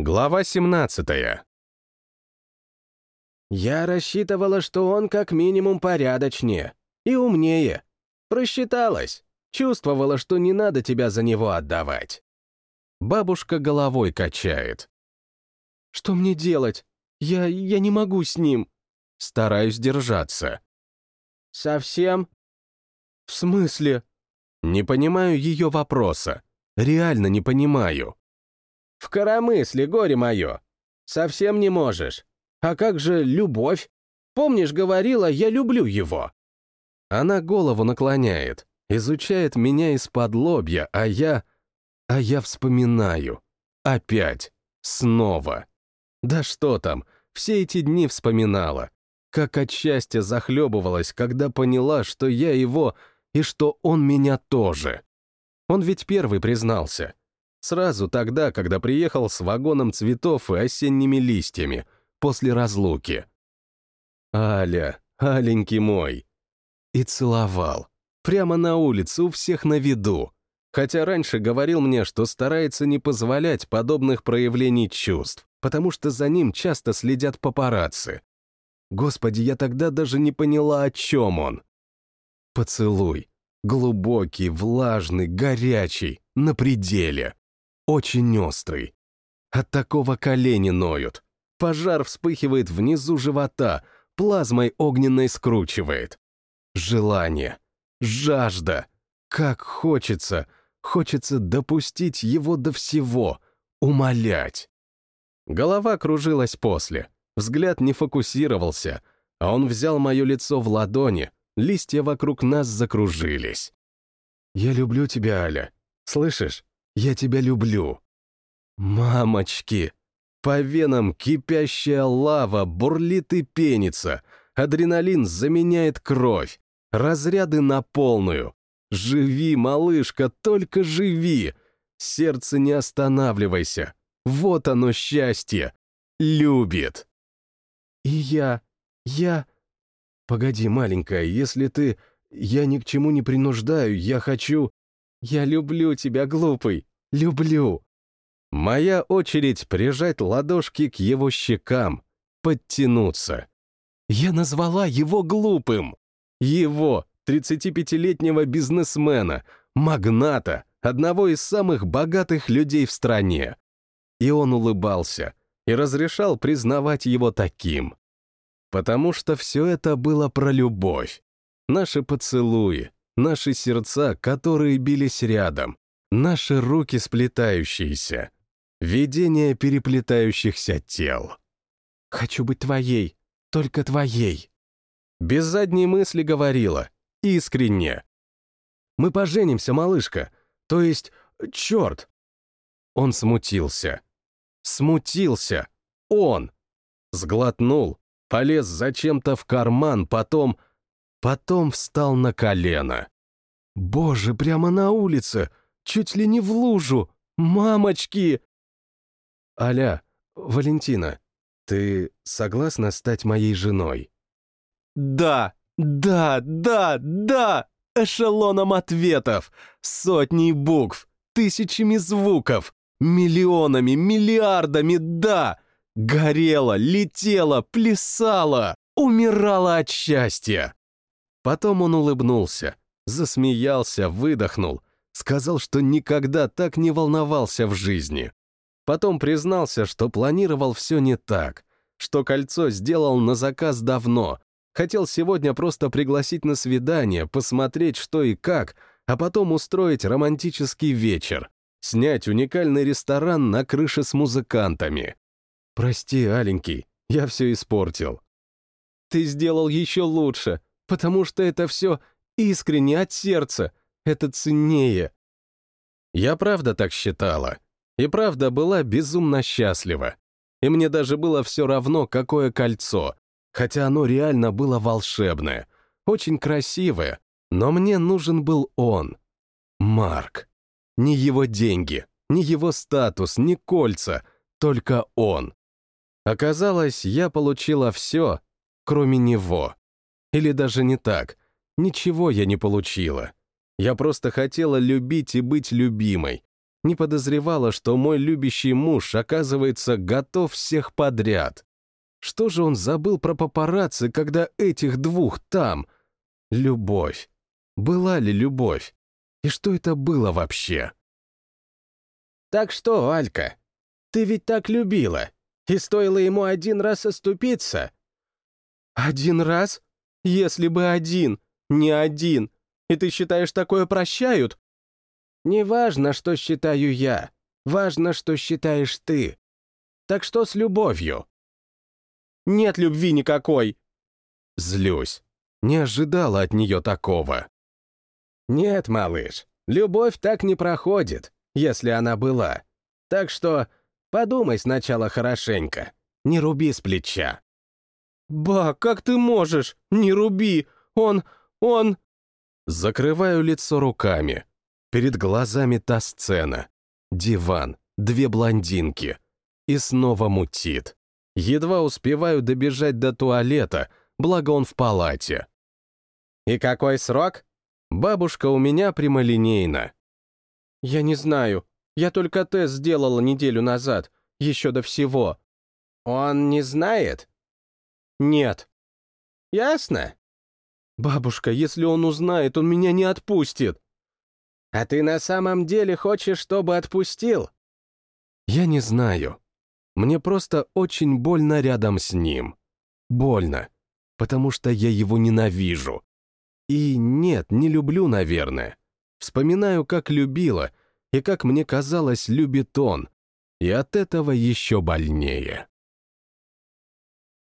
Глава 17 Я рассчитывала, что он как минимум порядочнее и умнее. Просчиталась. Чувствовала, что не надо тебя за него отдавать. Бабушка головой качает. Что мне делать? Я... я не могу с ним. Стараюсь держаться. Совсем? В смысле? Не понимаю ее вопроса. Реально не понимаю. В коромысле, горе мое. Совсем не можешь. А как же любовь? Помнишь, говорила, я люблю его. Она голову наклоняет, изучает меня из-под лобья, а я... А я вспоминаю. Опять. Снова. Да что там, все эти дни вспоминала. Как от счастья захлебывалась, когда поняла, что я его и что он меня тоже. Он ведь первый признался. Сразу тогда, когда приехал с вагоном цветов и осенними листьями, после разлуки. Аля, аленький мой. И целовал. Прямо на улице, у всех на виду. Хотя раньше говорил мне, что старается не позволять подобных проявлений чувств, потому что за ним часто следят папарацци. Господи, я тогда даже не поняла, о чем он. Поцелуй. Глубокий, влажный, горячий, на пределе. Очень острый. От такого колени ноют. Пожар вспыхивает внизу живота, плазмой огненной скручивает. Желание. Жажда. Как хочется. Хочется допустить его до всего. Умолять. Голова кружилась после. Взгляд не фокусировался, а он взял мое лицо в ладони, листья вокруг нас закружились. «Я люблю тебя, Аля. Слышишь? Я тебя люблю». «Мамочки!» По венам кипящая лава бурлит и пенится, адреналин заменяет кровь, разряды на полную. Живи, малышка, только живи! Сердце не останавливайся. Вот оно счастье. Любит. И я... я... Погоди, маленькая, если ты... Я ни к чему не принуждаю, я хочу... Я люблю тебя, глупый. Люблю. Моя очередь прижать ладошки к его щекам, подтянуться. Я назвала его глупым. Его, 35-летнего бизнесмена, магната, одного из самых богатых людей в стране. И он улыбался и разрешал признавать его таким. Потому что все это было про любовь. Наши поцелуи, наши сердца, которые бились рядом, наши руки сплетающиеся, Видение переплетающихся тел. «Хочу быть твоей, только твоей». Без задней мысли говорила, искренне. «Мы поженимся, малышка. То есть, черт!» Он смутился. Смутился. Он. Сглотнул, полез зачем-то в карман, потом... Потом встал на колено. «Боже, прямо на улице! Чуть ли не в лужу! Мамочки!» «Аля, Валентина, ты согласна стать моей женой?» «Да, да, да, да!» Эшелоном ответов, сотней букв, тысячами звуков, миллионами, миллиардами «да!» Горела, летела, плясала, умирала от счастья. Потом он улыбнулся, засмеялся, выдохнул, сказал, что никогда так не волновался в жизни. Потом признался, что планировал все не так, что кольцо сделал на заказ давно, хотел сегодня просто пригласить на свидание, посмотреть, что и как, а потом устроить романтический вечер, снять уникальный ресторан на крыше с музыкантами. «Прости, аленький, я все испортил». «Ты сделал еще лучше, потому что это все искренне от сердца, это ценнее». Я правда так считала. И правда была безумно счастлива. И мне даже было все равно, какое кольцо, хотя оно реально было волшебное, очень красивое, но мне нужен был он. Марк. Не его деньги, не его статус, не кольца, только он. Оказалось, я получила все, кроме него. Или даже не так. Ничего я не получила. Я просто хотела любить и быть любимой, Не подозревала, что мой любящий муж, оказывается, готов всех подряд. Что же он забыл про папарацци, когда этих двух там? Любовь. Была ли любовь? И что это было вообще? «Так что, Алька, ты ведь так любила, и стоило ему один раз оступиться?» «Один раз? Если бы один, не один. И ты считаешь, такое прощают?» «Не важно, что считаю я. Важно, что считаешь ты. Так что с любовью?» «Нет любви никакой!» Злюсь. Не ожидала от нее такого. «Нет, малыш, любовь так не проходит, если она была. Так что подумай сначала хорошенько, не руби с плеча». «Ба, как ты можешь? Не руби! Он... он...» Закрываю лицо руками. Перед глазами та сцена. Диван, две блондинки. И снова мутит. Едва успеваю добежать до туалета, благо он в палате. «И какой срок?» Бабушка у меня прямолинейна. «Я не знаю. Я только тест сделала неделю назад, еще до всего». «Он не знает?» «Нет». «Ясно?» «Бабушка, если он узнает, он меня не отпустит». «А ты на самом деле хочешь, чтобы отпустил?» «Я не знаю. Мне просто очень больно рядом с ним. Больно, потому что я его ненавижу. И нет, не люблю, наверное. Вспоминаю, как любила, и как мне казалось, любит он. И от этого еще больнее.